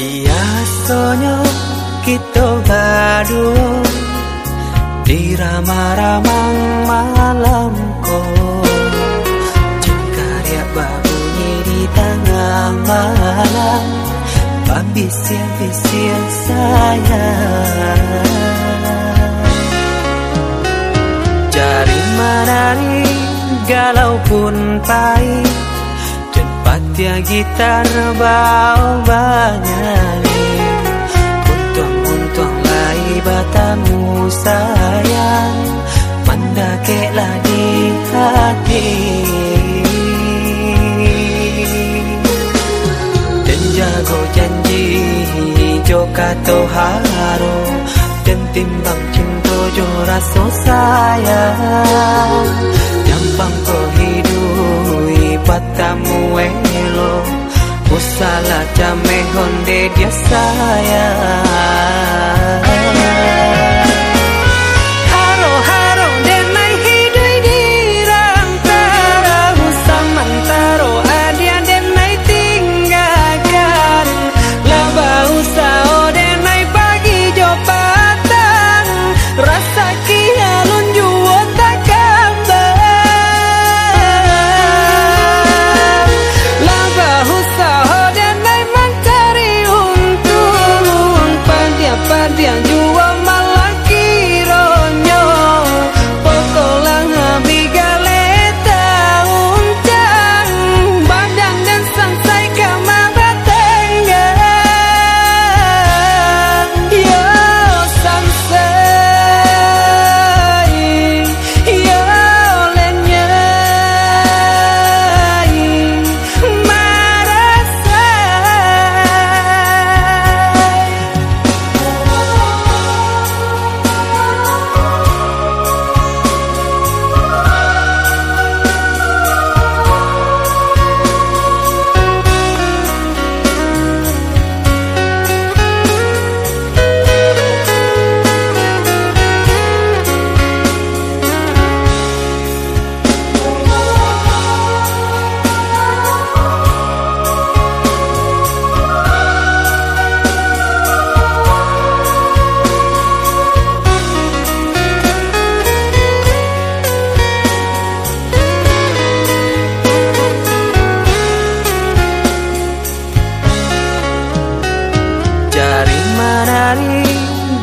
Rasanya kita berdua Di ramah-ramah malam kau Jika dia berbunyi di tengah malam Pembisian-bisian sayang Jari menari galau pun pahit Tempat gitar bau banyari Untung-untung lai batamu, sayang. Manda Mendakeklah di hati. Dan jago janji, hijau kato haro Dan timbang cinta jo rasa sayang. Gampang kau Usala jame honde dia sayang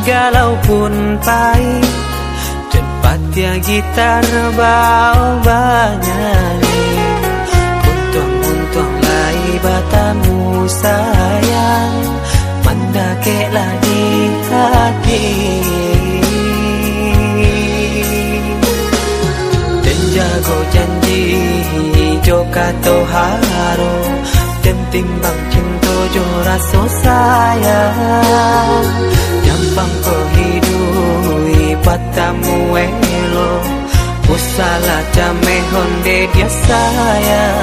galau pun pahit Tempat yang gitar bau banyak. Untung-untung lai batamu, sayang. Mendakeklah di hati. Dan jago janji Joka toharo Dan bằng cinta jo rasa sayang Gampang kau hidui patamu elo Usala jame honde dia sayang